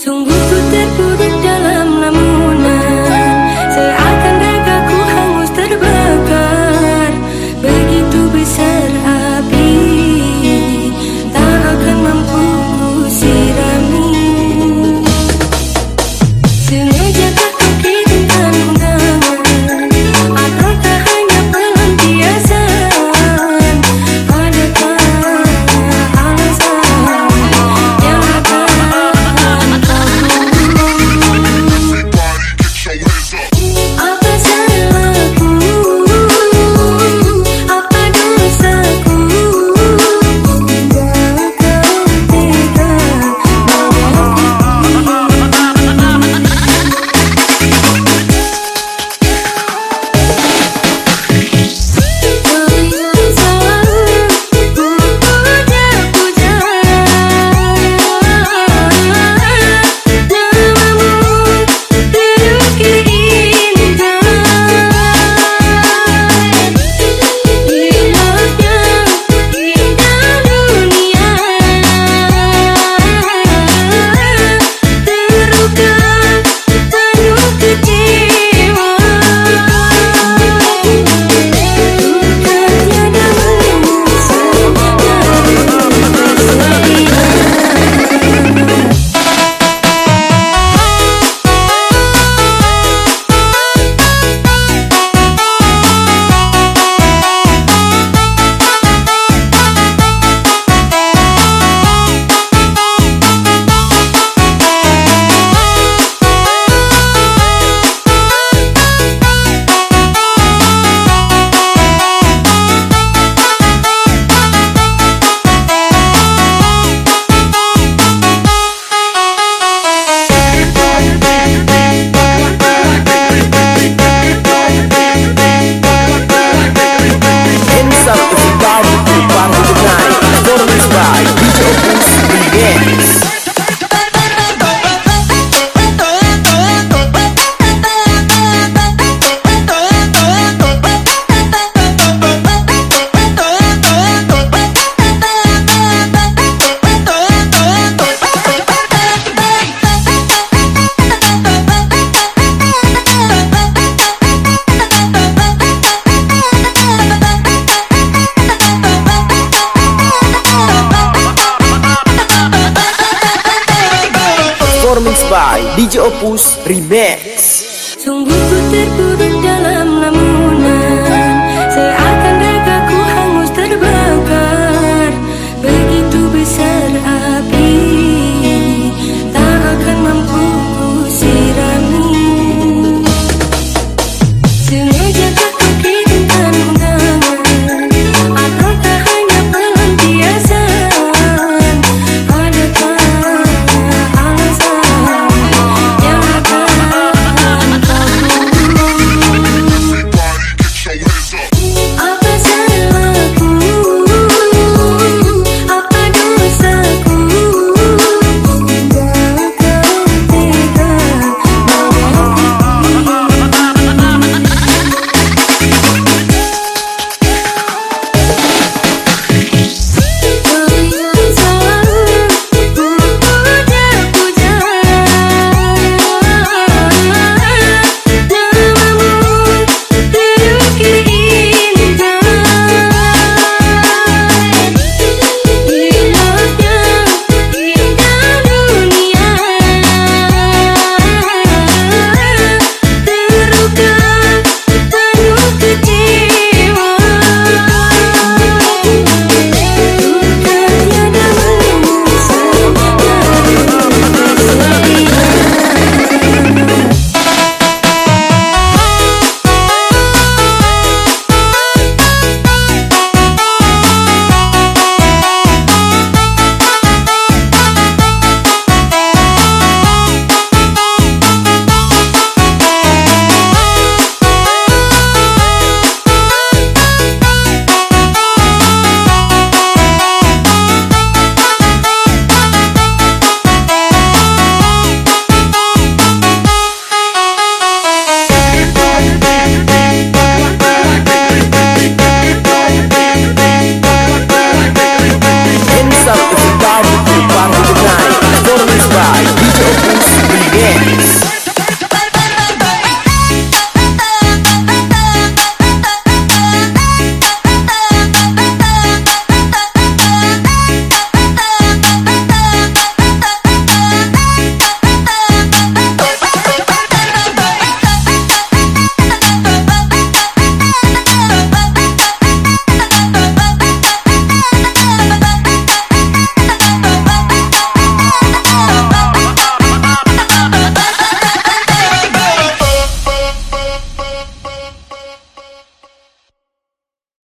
Sungguh ku terpuruk dalam lamun. DJ Opus Remix. Sungguh ku terpuruk dalam